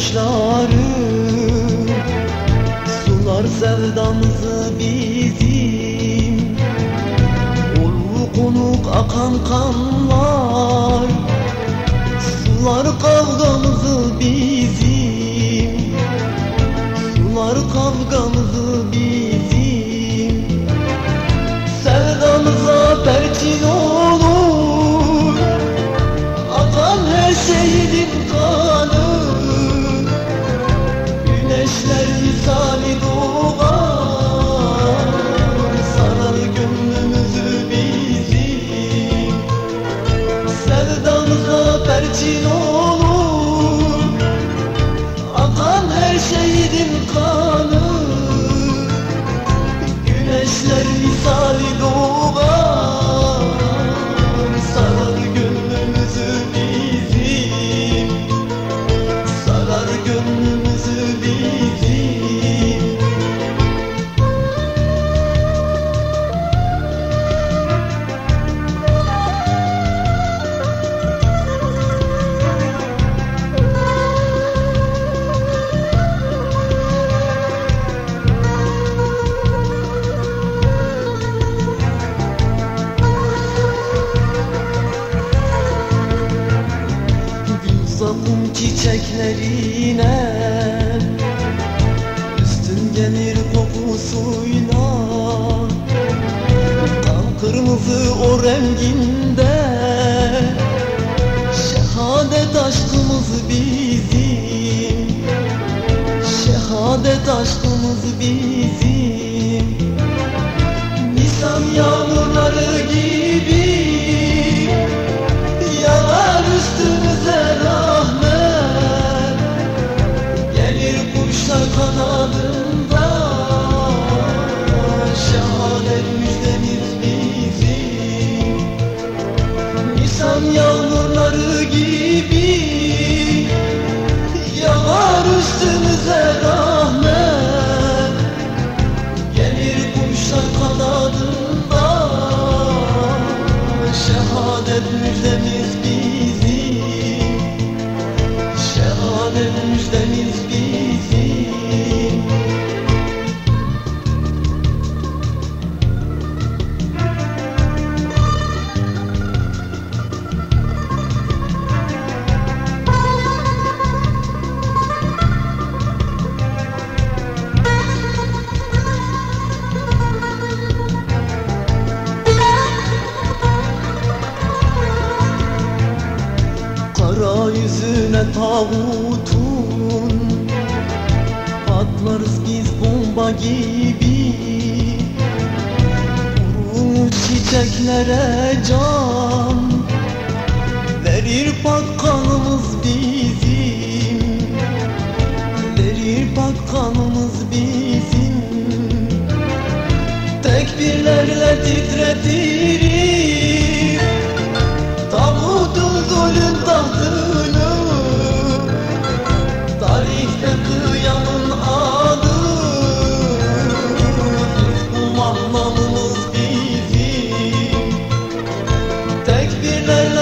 gözyaşları Sular sevdamızı bizim. Olu konuk akan kanlar Sular kavgamızı bizim. Sular kavgamızı Şehidin kanı çiçeklerine Üstün gelir kokusuyla. Kan kırmızı o renginde. Şehadet aşkımız bizim. Şehadet aşkımız bizim. Nisan yağmurları kanadında Şehadet müjdemiz bizim. Şehadet müjdemiz bizim yüce tağutun Patlarız biz bomba gibi. Vurulmuş çiçeklere can. Verir patkanımız bizim. Verir patkanımız bizim. Tekbirlerle titretir 别来了。